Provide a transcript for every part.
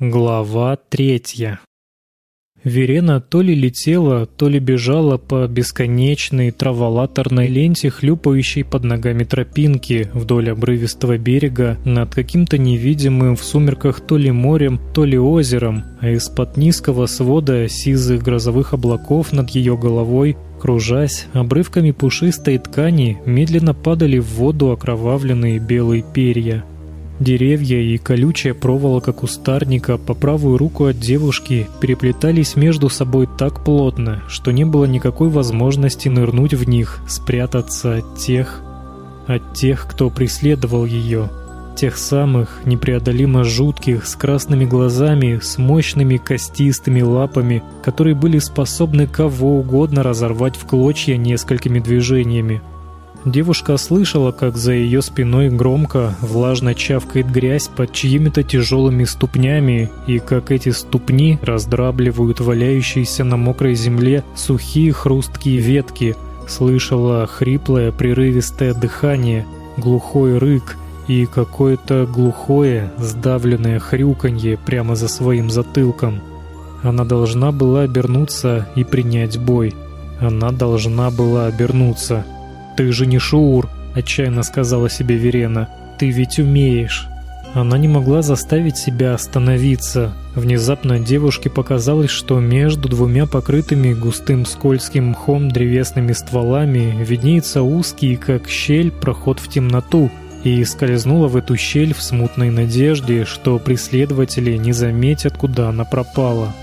Глава третья. Верена то ли летела, то ли бежала по бесконечной траволаторной ленте, хлюпающей под ногами тропинки вдоль обрывистого берега над каким-то невидимым в сумерках то ли морем, то ли озером, а из-под низкого свода сизых грозовых облаков над ее головой Кружась, обрывками пушистой ткани медленно падали в воду окровавленные белые перья. Деревья и колючая проволока кустарника по правую руку от девушки переплетались между собой так плотно, что не было никакой возможности нырнуть в них, спрятаться от тех, от тех, кто преследовал ее. Тех самых, непреодолимо жутких, с красными глазами, с мощными костистыми лапами, которые были способны кого угодно разорвать в клочья несколькими движениями. Девушка слышала, как за ее спиной громко, влажно чавкает грязь под чьими-то тяжелыми ступнями, и как эти ступни раздрабливают валяющиеся на мокрой земле сухие хрусткие ветки. Слышала хриплое прерывистое дыхание, глухой рык и какое-то глухое, сдавленное хрюканье прямо за своим затылком. Она должна была обернуться и принять бой. Она должна была обернуться. «Ты же не Шуур», — отчаянно сказала себе Верена. «Ты ведь умеешь». Она не могла заставить себя остановиться. Внезапно девушке показалось, что между двумя покрытыми густым скользким мхом древесными стволами виднеется узкий, как щель, проход в темноту, и скользнула в эту щель в смутной надежде, что преследователи не заметят, куда она пропала.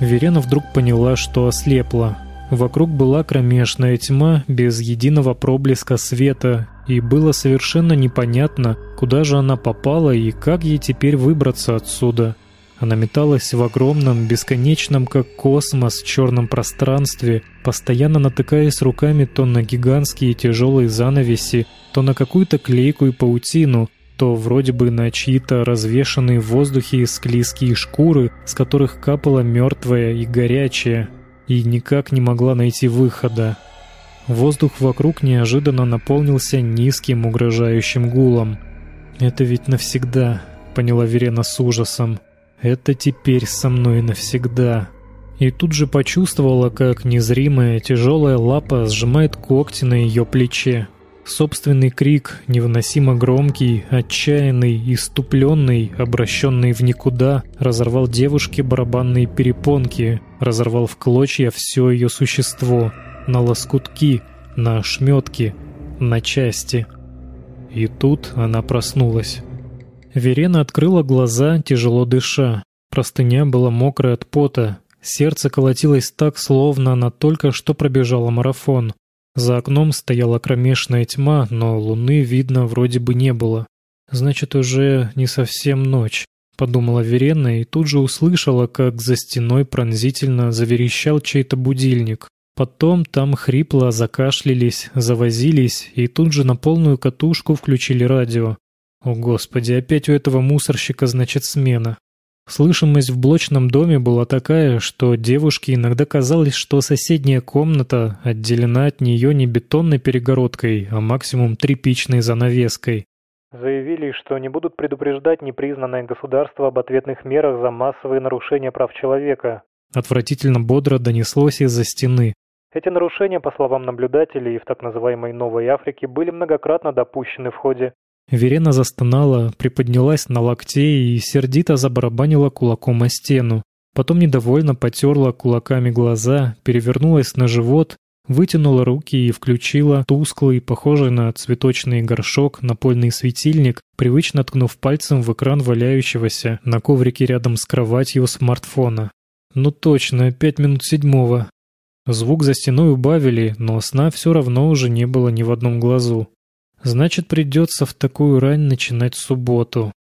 Верена вдруг поняла, что ослепла. Вокруг была кромешная тьма без единого проблеска света, и было совершенно непонятно, куда же она попала и как ей теперь выбраться отсюда. Она металась в огромном, бесконечном, как космос, черном пространстве, постоянно натыкаясь руками то на гигантские тяжелые занавеси, то на какую-то клейкую паутину, то вроде бы на чьи-то развешанные в воздухе склизкие шкуры, с которых капала мертвая и горячая и никак не могла найти выхода. Воздух вокруг неожиданно наполнился низким угрожающим гулом. «Это ведь навсегда», — поняла Верена с ужасом. «Это теперь со мной навсегда». И тут же почувствовала, как незримая тяжелая лапа сжимает когти на ее плече. Собственный крик, невыносимо громкий, отчаянный, иступленный, обращенный в никуда, разорвал девушке барабанные перепонки, разорвал в клочья все ее существо, на лоскутки, на ошметки, на части. И тут она проснулась. Верена открыла глаза, тяжело дыша. Простыня была мокрая от пота. Сердце колотилось так, словно она только что пробежала марафон. За окном стояла кромешная тьма, но луны видно вроде бы не было. Значит, уже не совсем ночь, подумала Верена и тут же услышала, как за стеной пронзительно заверещал чей-то будильник. Потом там хрипло закашлялись, завозились и тут же на полную катушку включили радио. О, господи, опять у этого мусорщика, значит, смена. Слышимость в блочном доме была такая, что девушке иногда казалось, что соседняя комната отделена от нее не бетонной перегородкой, а максимум тряпичной занавеской. Заявили, что не будут предупреждать непризнанное государство об ответных мерах за массовые нарушения прав человека. Отвратительно бодро донеслось из-за стены. Эти нарушения, по словам наблюдателей в так называемой Новой Африке, были многократно допущены в ходе Верена застонала, приподнялась на локте и сердито забарабанила кулаком о стену. Потом недовольно потерла кулаками глаза, перевернулась на живот, вытянула руки и включила тусклый, похожий на цветочный горшок, напольный светильник, привычно ткнув пальцем в экран валяющегося на коврике рядом с кроватью смартфона. Ну точно, пять минут седьмого. Звук за стеной убавили, но сна все равно уже не было ни в одном глазу. Значит, придется в такую рань начинать субботу.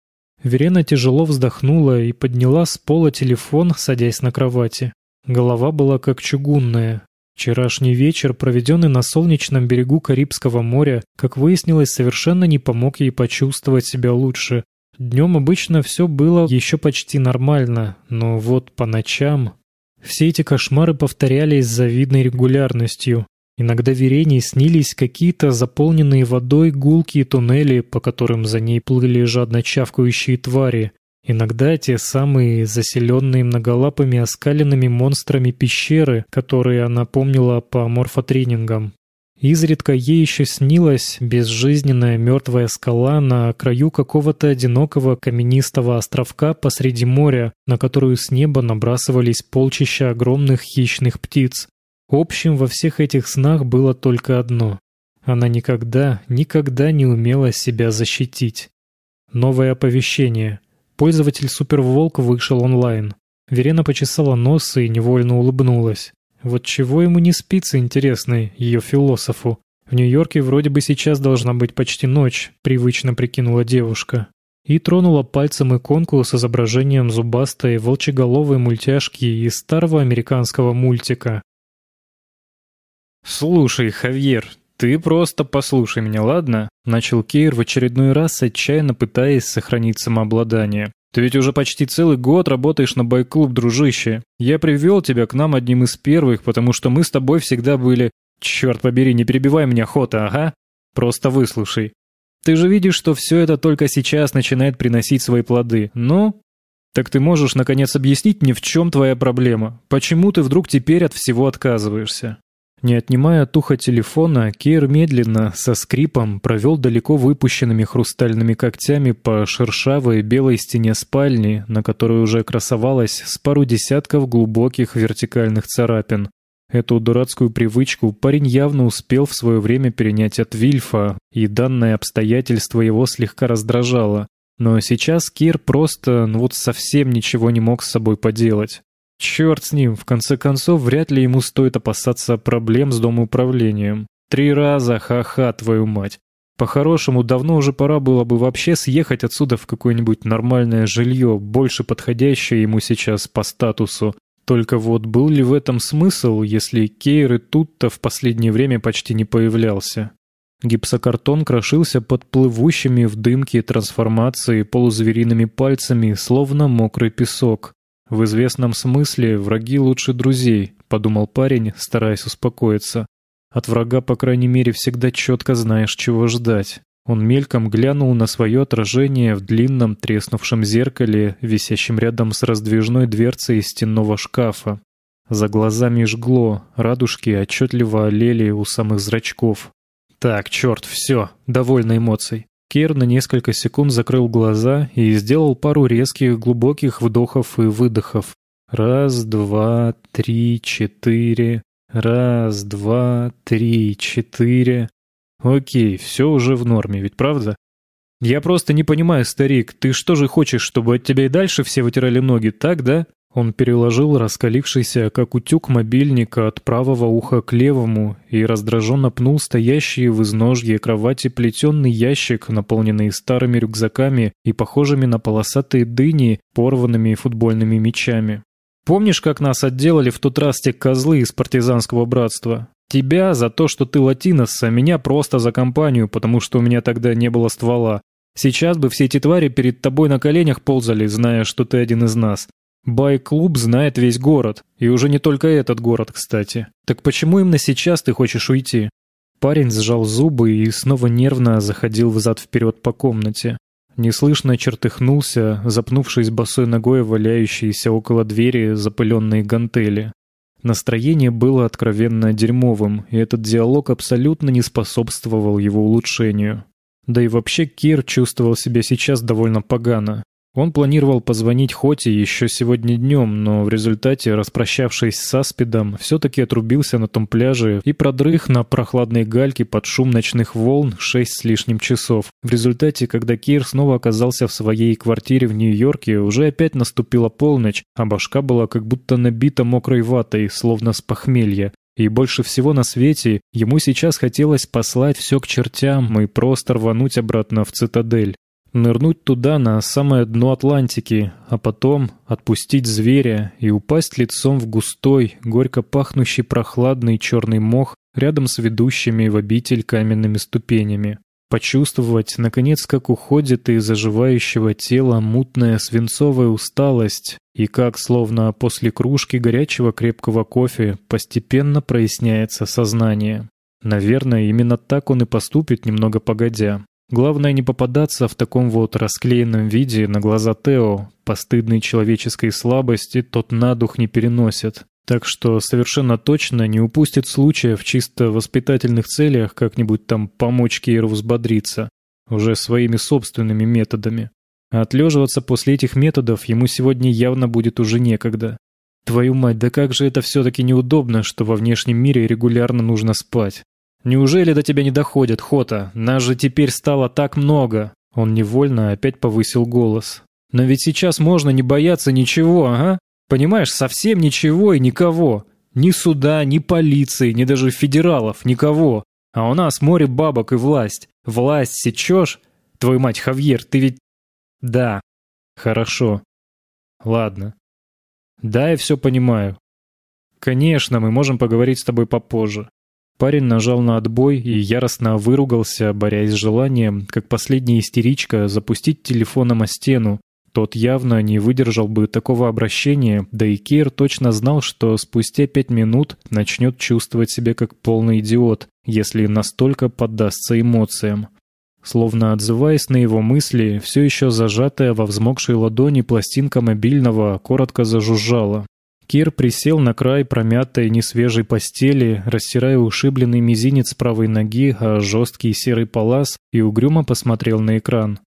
Верена тяжело вздохнула и подняла с пола телефон, садясь на кровати. Голова была как чугунная. Вчерашний вечер, проведенный на солнечном берегу Карибского моря, как выяснилось, совершенно не помог ей почувствовать себя лучше. Днем обычно все было еще почти нормально, но вот по ночам... Все эти кошмары повторялись с завидной регулярностью. Иногда Верене снились какие-то заполненные водой гулкие туннели, по которым за ней плыли жадно чавкающие твари. Иногда те самые заселенные многолапыми оскаленными монстрами пещеры, которые она помнила по морфотренингам. Изредка ей еще снилась безжизненная мертвая скала на краю какого-то одинокого каменистого островка посреди моря, на которую с неба набрасывались полчища огромных хищных птиц. Общим во всех этих снах было только одно. Она никогда, никогда не умела себя защитить. Новое оповещение. Пользователь Суперволк вышел онлайн. Верена почесала нос и невольно улыбнулась. Вот чего ему не спится, интересный, ее философу. В Нью-Йорке вроде бы сейчас должна быть почти ночь, привычно прикинула девушка. И тронула пальцем иконку с изображением зубастой волчеголовой мультяшки из старого американского мультика. «Слушай, Хавьер, ты просто послушай меня, ладно?» Начал Кейр в очередной раз, отчаянно пытаясь сохранить самообладание. Ты ведь уже почти целый год работаешь на байк-клуб, дружище. Я привел тебя к нам одним из первых, потому что мы с тобой всегда были... Черт побери, не перебивай меня, Хота, ага? Просто выслушай. Ты же видишь, что все это только сейчас начинает приносить свои плоды. Ну? Так ты можешь, наконец, объяснить мне, в чем твоя проблема? Почему ты вдруг теперь от всего отказываешься? Не отнимая от уха телефона, Кейр медленно, со скрипом, провел далеко выпущенными хрустальными когтями по шершавой белой стене спальни, на которой уже красовалась с пару десятков глубоких вертикальных царапин. Эту дурацкую привычку парень явно успел в свое время перенять от Вильфа, и данное обстоятельство его слегка раздражало. Но сейчас Кир просто, ну вот совсем ничего не мог с собой поделать. Черт с ним, в конце концов, вряд ли ему стоит опасаться проблем с домоуправлением. Три раза, ха-ха, твою мать. По-хорошему, давно уже пора было бы вообще съехать отсюда в какое-нибудь нормальное жилье, больше подходящее ему сейчас по статусу. Только вот был ли в этом смысл, если Кейр и тут-то в последнее время почти не появлялся? Гипсокартон крошился под плывущими в дымке трансформации полузвериными пальцами, словно мокрый песок. «В известном смысле враги лучше друзей», — подумал парень, стараясь успокоиться. «От врага, по крайней мере, всегда четко знаешь, чего ждать». Он мельком глянул на свое отражение в длинном треснувшем зеркале, висящем рядом с раздвижной дверцей стенного шкафа. За глазами жгло, радужки отчетливо олели у самых зрачков. «Так, черт, все, довольно эмоций. Кер на несколько секунд закрыл глаза и сделал пару резких глубоких вдохов и выдохов. Раз, два, три, четыре. Раз, два, три, четыре. Окей, все уже в норме, ведь правда? Я просто не понимаю, старик, ты что же хочешь, чтобы от тебя и дальше все вытирали ноги, так, да? Он переложил раскалившийся, как утюг мобильника, от правого уха к левому и раздраженно пнул стоящий в изножье кровати плетенный ящик, наполненный старыми рюкзаками и похожими на полосатые дыни, порванными футбольными мячами. «Помнишь, как нас отделали в тот раз те козлы из партизанского братства? Тебя за то, что ты латинос, а меня просто за компанию, потому что у меня тогда не было ствола. Сейчас бы все эти твари перед тобой на коленях ползали, зная, что ты один из нас. Бай-клуб знает весь город, и уже не только этот город, кстати. Так почему именно сейчас ты хочешь уйти? Парень сжал зубы и снова нервно заходил взад-вперед по комнате. Неслышно чертыхнулся, запнувшись босой ногой валяющиеся около двери запыленные гантели. Настроение было откровенно дерьмовым, и этот диалог абсолютно не способствовал его улучшению. Да и вообще Кир чувствовал себя сейчас довольно погано. Он планировал позвонить Хоте еще сегодня днем, но в результате, распрощавшись с Аспидом, все-таки отрубился на том пляже и продрых на прохладной гальке под шум ночных волн шесть с лишним часов. В результате, когда Кир снова оказался в своей квартире в Нью-Йорке, уже опять наступила полночь, а башка была как будто набита мокрой ватой, словно с похмелья. И больше всего на свете ему сейчас хотелось послать все к чертям и просто рвануть обратно в цитадель нырнуть туда, на самое дно Атлантики, а потом отпустить зверя и упасть лицом в густой, горько пахнущий прохладный черный мох рядом с ведущими в обитель каменными ступенями. Почувствовать, наконец, как уходит из заживающего тела мутная свинцовая усталость, и как, словно после кружки горячего крепкого кофе, постепенно проясняется сознание. Наверное, именно так он и поступит немного погодя. Главное не попадаться в таком вот расклеенном виде на глаза Тео, постыдной человеческой слабости тот на дух не переносит. Так что совершенно точно не упустит случая в чисто воспитательных целях как-нибудь там помочь Кейру взбодриться, уже своими собственными методами. А отлеживаться после этих методов ему сегодня явно будет уже некогда. Твою мать, да как же это все-таки неудобно, что во внешнем мире регулярно нужно спать. Неужели до тебя не доходит, Хота? Нас же теперь стало так много. Он невольно опять повысил голос. Но ведь сейчас можно не бояться ничего, ага? Понимаешь, совсем ничего и никого. Ни суда, ни полиции, ни даже федералов, никого. А у нас море бабок и власть. Власть сечешь? Твою мать, Хавьер, ты ведь... Да. Хорошо. Ладно. Да, я все понимаю. Конечно, мы можем поговорить с тобой попозже. Парень нажал на отбой и яростно выругался, борясь с желанием, как последняя истеричка, запустить телефоном о стену. Тот явно не выдержал бы такого обращения, да и Кейр точно знал, что спустя пять минут начнет чувствовать себя как полный идиот, если настолько поддастся эмоциям. Словно отзываясь на его мысли, все еще зажатая во взмокшей ладони пластинка мобильного коротко зажужжала. Кир присел на край промятой несвежей постели, растирая ушибленный мизинец правой ноги о жесткий серый палас и угрюмо посмотрел на экран.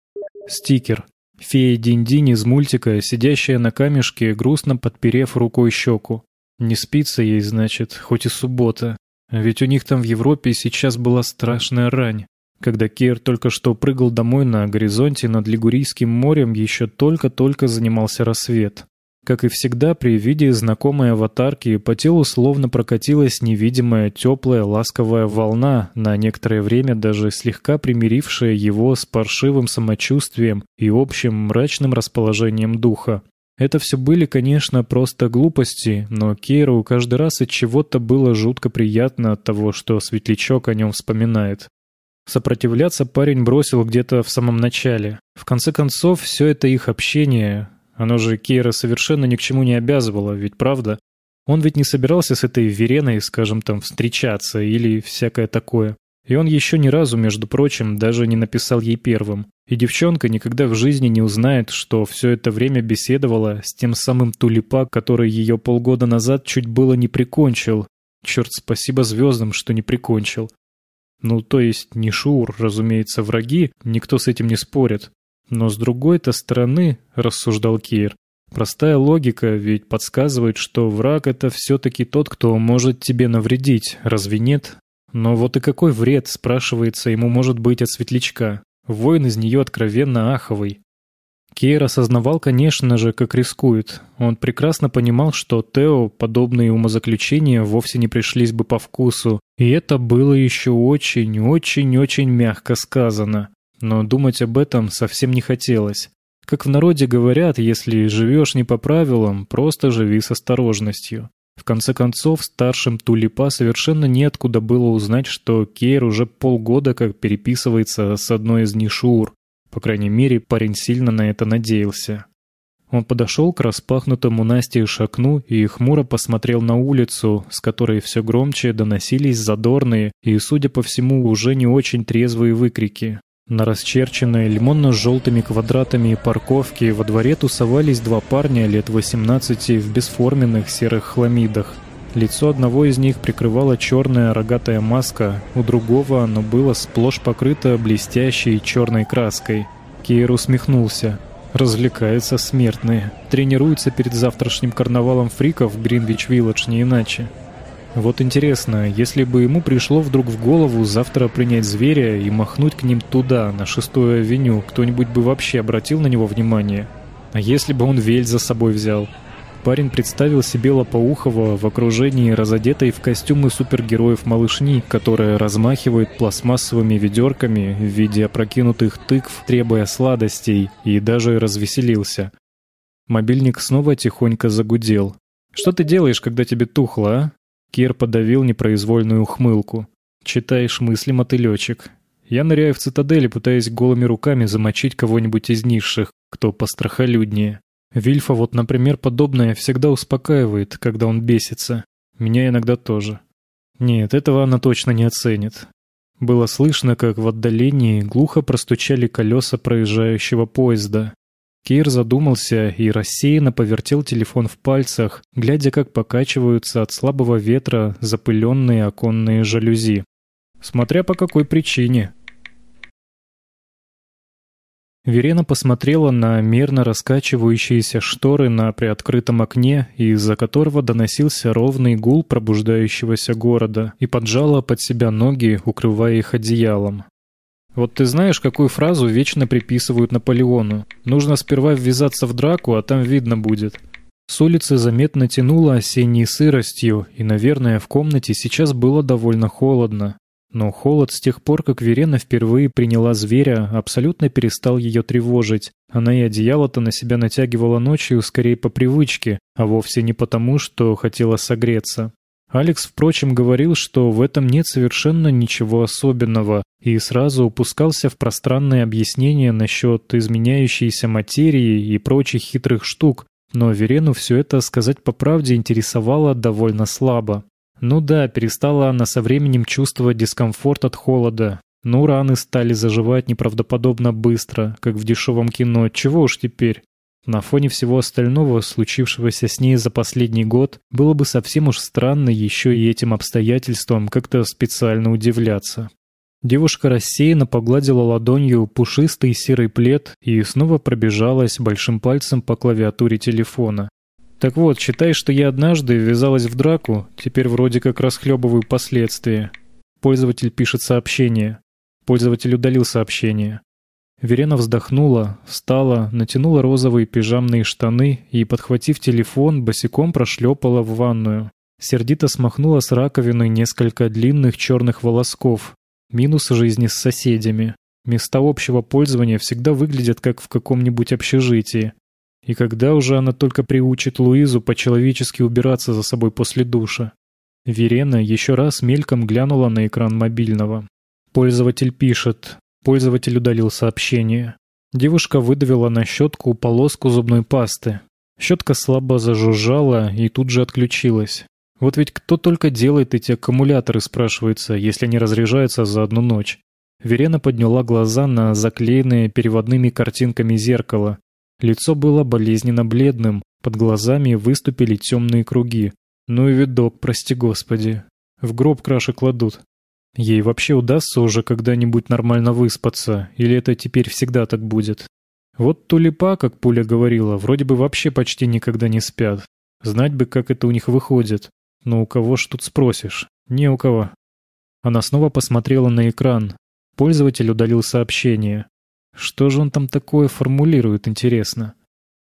Стикер. Фея Динь-Динь из мультика, сидящая на камешке, грустно подперев рукой щеку. Не спится ей, значит, хоть и суббота. Ведь у них там в Европе сейчас была страшная рань. Когда Кир только что прыгал домой на горизонте над Лигурийским морем, еще только-только занимался рассвет. Как и всегда, при виде знакомой аватарки по телу словно прокатилась невидимая теплая ласковая волна, на некоторое время даже слегка примирившая его с паршивым самочувствием и общим мрачным расположением духа. Это все были, конечно, просто глупости, но Кейру каждый раз от чего-то было жутко приятно от того, что светлячок о нем вспоминает. Сопротивляться парень бросил где-то в самом начале. В конце концов, все это их общение. Оно же Кейра совершенно ни к чему не обязывало, ведь правда? Он ведь не собирался с этой Вереной, скажем там, встречаться или всякое такое. И он еще ни разу, между прочим, даже не написал ей первым. И девчонка никогда в жизни не узнает, что все это время беседовала с тем самым Тулипа, который ее полгода назад чуть было не прикончил. Черт, спасибо звездам, что не прикончил. Ну, то есть не Шур, разумеется, враги, никто с этим не спорит. Но с другой-то стороны, рассуждал Кир, простая логика ведь подсказывает, что враг — это все-таки тот, кто может тебе навредить, разве нет? Но вот и какой вред, спрашивается, ему может быть от светлячка? Воин из нее откровенно аховый. Кейр осознавал, конечно же, как рискует. Он прекрасно понимал, что Тео подобные умозаключения вовсе не пришлись бы по вкусу, и это было еще очень-очень-очень мягко сказано. Но думать об этом совсем не хотелось. Как в народе говорят, если живешь не по правилам, просто живи с осторожностью. В конце концов, старшим Тулипа совершенно неоткуда было узнать, что Кейр уже полгода как переписывается с одной из Нишур, по крайней мере, парень сильно на это надеялся. Он подошел к распахнутому настежь окну и хмуро посмотрел на улицу, с которой все громче доносились задорные и, судя по всему, уже не очень трезвые выкрики. На расчерченной лимонно-желтыми квадратами парковки во дворе тусовались два парня лет 18 в бесформенных серых хламидах. Лицо одного из них прикрывала черная рогатая маска, у другого оно было сплошь покрыто блестящей черной краской. Кейр усмехнулся. Развлекаются смертные. Тренируются перед завтрашним карнавалом фриков в Гринвич-Вилледж не иначе. Вот интересно, если бы ему пришло вдруг в голову завтра принять зверя и махнуть к ним туда, на шестую авеню, кто-нибудь бы вообще обратил на него внимание? А если бы он Вель за собой взял? Парень представил себе Лопоухова в окружении разодетой в костюмы супергероев малышни, которая размахивает пластмассовыми ведерками в виде опрокинутых тыкв, требуя сладостей, и даже развеселился. Мобильник снова тихонько загудел. «Что ты делаешь, когда тебе тухло, а?» Кир подавил непроизвольную ухмылку. «Читаешь мысли, мотылечек. Я ныряю в цитадели, пытаясь голыми руками замочить кого-нибудь из низших, кто пострахолюднее. Вильфа вот, например, подобное всегда успокаивает, когда он бесится. Меня иногда тоже. Нет, этого она точно не оценит. Было слышно, как в отдалении глухо простучали колеса проезжающего поезда. Кейр задумался и рассеянно повертел телефон в пальцах, глядя, как покачиваются от слабого ветра запыленные оконные жалюзи. Смотря по какой причине. Верена посмотрела на мерно раскачивающиеся шторы на приоткрытом окне, из-за которого доносился ровный гул пробуждающегося города, и поджала под себя ноги, укрывая их одеялом. Вот ты знаешь, какую фразу вечно приписывают Наполеону? Нужно сперва ввязаться в драку, а там видно будет. С улицы заметно тянуло осенней сыростью, и, наверное, в комнате сейчас было довольно холодно. Но холод с тех пор, как Верена впервые приняла зверя, абсолютно перестал ее тревожить. Она и одеяло-то на себя натягивала ночью скорее по привычке, а вовсе не потому, что хотела согреться. Алекс, впрочем, говорил, что в этом нет совершенно ничего особенного, и сразу упускался в пространные объяснения насчет изменяющейся материи и прочих хитрых штук, но Верену все это, сказать по правде, интересовало довольно слабо. Ну да, перестала она со временем чувствовать дискомфорт от холода. Ну, раны стали заживать неправдоподобно быстро, как в дешевом кино. Чего уж теперь? На фоне всего остального, случившегося с ней за последний год, было бы совсем уж странно еще и этим обстоятельствам как-то специально удивляться. Девушка рассеянно погладила ладонью пушистый серый плед и снова пробежалась большим пальцем по клавиатуре телефона. Так вот, считай, что я однажды ввязалась в драку, теперь вроде как расхлебываю последствия. Пользователь пишет сообщение. Пользователь удалил сообщение. Верена вздохнула, встала, натянула розовые пижамные штаны и, подхватив телефон, босиком прошлепала в ванную. Сердито смахнула с раковины несколько длинных черных волосков. Минус жизни с соседями. Места общего пользования всегда выглядят как в каком-нибудь общежитии. И когда уже она только приучит Луизу по-человечески убираться за собой после душа? Верена еще раз мельком глянула на экран мобильного. Пользователь пишет. Пользователь удалил сообщение. Девушка выдавила на щетку полоску зубной пасты. Щетка слабо зажужжала и тут же отключилась. Вот ведь кто только делает эти аккумуляторы, спрашивается, если они разряжаются за одну ночь. Верена подняла глаза на заклеенные переводными картинками зеркало. Лицо было болезненно бледным, под глазами выступили темные круги. Ну и видок, прости господи. В гроб краши кладут. Ей вообще удастся уже когда-нибудь нормально выспаться, или это теперь всегда так будет? Вот тулипа, как Пуля говорила, вроде бы вообще почти никогда не спят. Знать бы, как это у них выходит. Но у кого ж тут спросишь? Не у кого. Она снова посмотрела на экран. Пользователь удалил сообщение. Что же он там такое формулирует, интересно?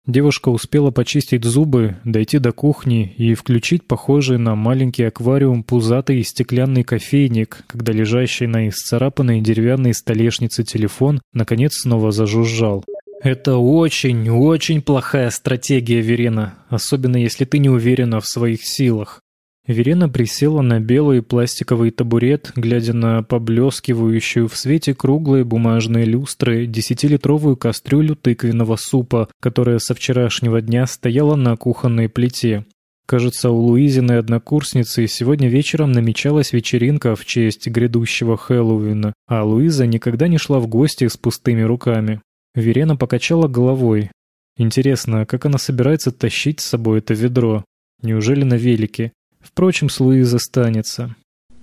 Девушка успела почистить зубы, дойти до кухни и включить похожий на маленький аквариум пузатый стеклянный кофейник, когда лежащий на исцарапанной деревянной столешнице телефон наконец снова зажужжал. Это очень, очень плохая стратегия, Верена, особенно если ты не уверена в своих силах. Верена присела на белый пластиковый табурет, глядя на поблескивающую в свете круглые бумажные люстры десятилитровую кастрюлю тыквенного супа, которая со вчерашнего дня стояла на кухонной плите. Кажется, у Луизиной однокурсницы сегодня вечером намечалась вечеринка в честь грядущего Хэллоуина, а Луиза никогда не шла в гости с пустыми руками. Верена покачала головой. Интересно, как она собирается тащить с собой это ведро? Неужели на велике? Впрочем, с Луизы станется.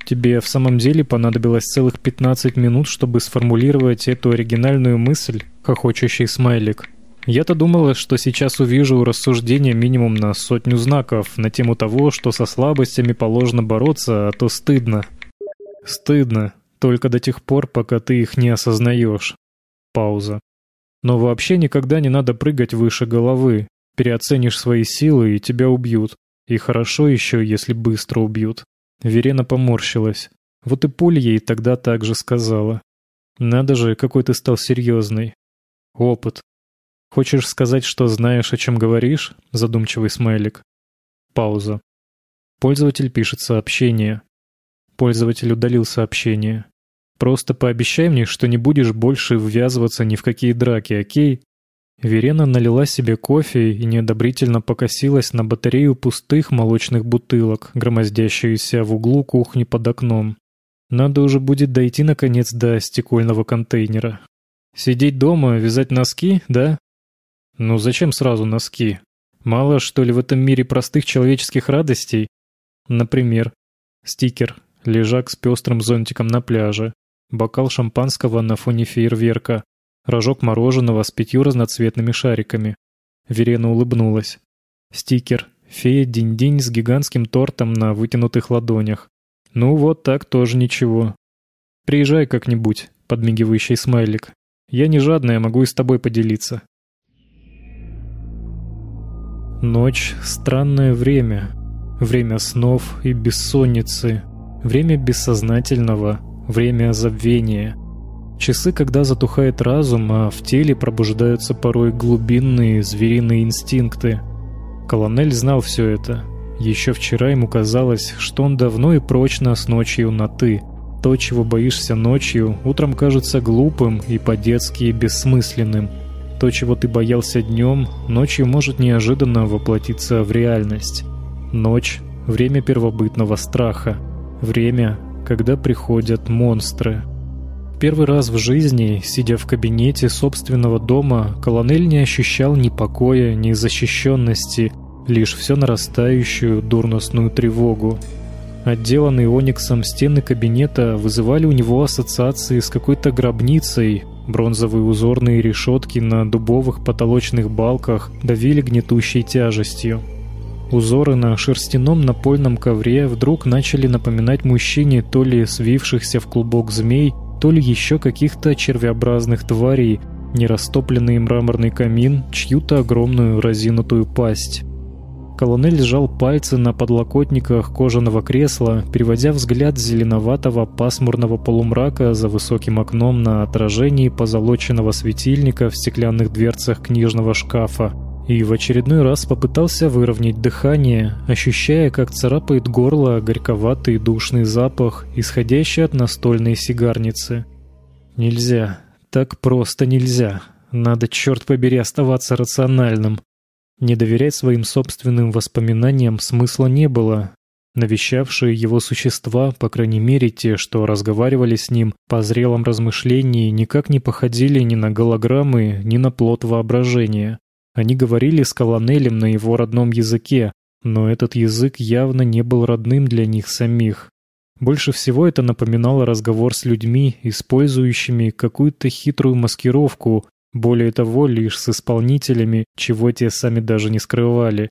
Тебе в самом деле понадобилось целых 15 минут, чтобы сформулировать эту оригинальную мысль, хохочущий смайлик. Я-то думала, что сейчас увижу рассуждение минимум на сотню знаков на тему того, что со слабостями положено бороться, а то стыдно. Стыдно, только до тех пор, пока ты их не осознаешь. Пауза. Но вообще никогда не надо прыгать выше головы. Переоценишь свои силы, и тебя убьют. И хорошо еще, если быстро убьют. Верена поморщилась. Вот и Пуля ей тогда так же сказала. Надо же, какой ты стал серьезный. Опыт. Хочешь сказать, что знаешь, о чем говоришь? Задумчивый смайлик. Пауза. Пользователь пишет сообщение. Пользователь удалил сообщение. Просто пообещай мне, что не будешь больше ввязываться ни в какие драки, окей? Верена налила себе кофе и неодобрительно покосилась на батарею пустых молочных бутылок, громоздящуюся в углу кухни под окном. Надо уже будет дойти наконец до стекольного контейнера. Сидеть дома, вязать носки, да? Ну зачем сразу носки? Мало, что ли, в этом мире простых человеческих радостей? Например, стикер, лежак с пестрым зонтиком на пляже, бокал шампанского на фоне фейерверка, рожок мороженого с пятью разноцветными шариками. Верена улыбнулась. Стикер, фея Динь-Динь с гигантским тортом на вытянутых ладонях. Ну вот так тоже ничего. Приезжай как-нибудь, подмигивающий смайлик. Я не жадная, могу и с тобой поделиться. Ночь — странное время. Время снов и бессонницы. Время бессознательного. Время забвения. Часы, когда затухает разум, а в теле пробуждаются порой глубинные звериные инстинкты. Колонель знал все это. Еще вчера ему казалось, что он давно и прочно с ночью на «ты», то, чего боишься ночью, утром кажется глупым и по-детски бессмысленным. То, чего ты боялся днем, ночью может неожиданно воплотиться в реальность. Ночь — время первобытного страха. Время, когда приходят монстры. Первый раз в жизни, сидя в кабинете собственного дома, колонель не ощущал ни покоя, ни защищенности, лишь все нарастающую дурностную тревогу. Отделанные ониксом стены кабинета вызывали у него ассоциации с какой-то гробницей. Бронзовые узорные решетки на дубовых потолочных балках давили гнетущей тяжестью. Узоры на шерстяном напольном ковре вдруг начали напоминать мужчине то ли свившихся в клубок змей, то ли еще каких-то червеобразных тварей, нерастопленный мраморный камин, чью-то огромную разинутую пасть. Колонель сжал пальцы на подлокотниках кожаного кресла, переводя взгляд зеленоватого пасмурного полумрака за высоким окном на отражении позолоченного светильника в стеклянных дверцах книжного шкафа, и в очередной раз попытался выровнять дыхание, ощущая, как царапает горло горьковатый душный запах, исходящий от настольной сигарницы. Нельзя. Так просто нельзя. Надо, черт побери, оставаться рациональным. Не доверять своим собственным воспоминаниям смысла не было. Навещавшие его существа, по крайней мере те, что разговаривали с ним по зрелом размышлении, никак не походили ни на голограммы, ни на плод воображения. Они говорили с Колонелем на его родном языке, но этот язык явно не был родным для них самих. Больше всего это напоминало разговор с людьми, использующими какую-то хитрую маскировку, более того, лишь с исполнителями, чего те сами даже не скрывали.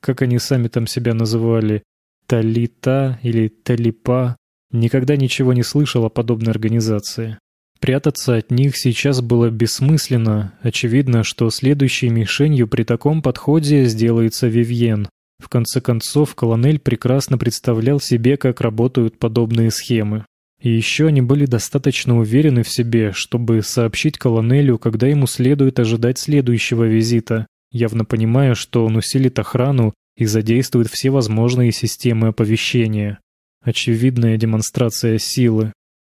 Как они сами там себя называли? Талита или Талипа? Никогда ничего не слышал о подобной организации. Прятаться от них сейчас было бессмысленно. Очевидно, что следующей мишенью при таком подходе сделается Вивьен. В конце концов, колонель прекрасно представлял себе, как работают подобные схемы. И еще они были достаточно уверены в себе, чтобы сообщить колонелю, когда ему следует ожидать следующего визита, явно понимая, что он усилит охрану и задействует все возможные системы оповещения. Очевидная демонстрация силы.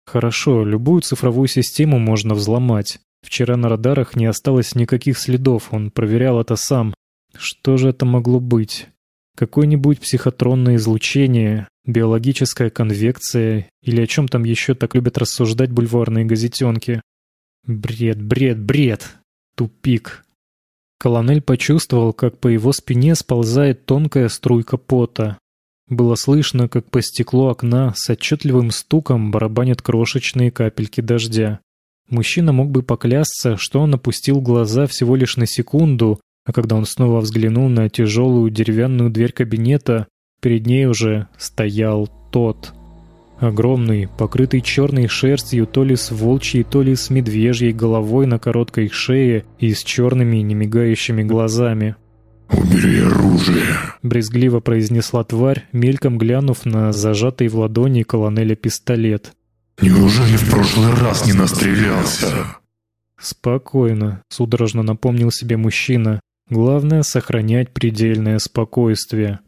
Хорошо, любую цифровую систему можно взломать. Вчера на радарах не осталось никаких следов, он проверял это сам. Что же это могло быть? Какое-нибудь психотронное излучение, биологическая конвекция или о чем там еще так любят рассуждать бульварные газетенки. Бред, бред, бред. Тупик. Колонель почувствовал, как по его спине сползает тонкая струйка пота. Было слышно, как по стеклу окна с отчетливым стуком барабанят крошечные капельки дождя. Мужчина мог бы поклясться, что он опустил глаза всего лишь на секунду, а когда он снова взглянул на тяжелую деревянную дверь кабинета, перед ней уже стоял тот. Огромный, покрытый черной шерстью то ли с волчьей, то ли с медвежьей головой на короткой шее и с черными немигающими глазами. «Убери оружие!» — брезгливо произнесла тварь, мельком глянув на зажатый в ладони колонеля пистолет. «Неужели в прошлый раз не настрелялся?» «Спокойно», — судорожно напомнил себе мужчина. Главное — сохранять предельное спокойствие.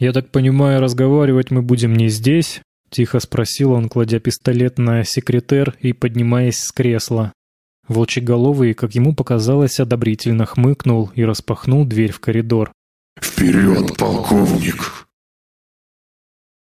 «Я так понимаю, разговаривать мы будем не здесь?» — тихо спросил он, кладя пистолет на секретер и поднимаясь с кресла. Волчеголовый, как ему показалось, одобрительно хмыкнул и распахнул дверь в коридор. «Вперед, полковник!»